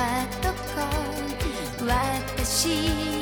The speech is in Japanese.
はどこ？私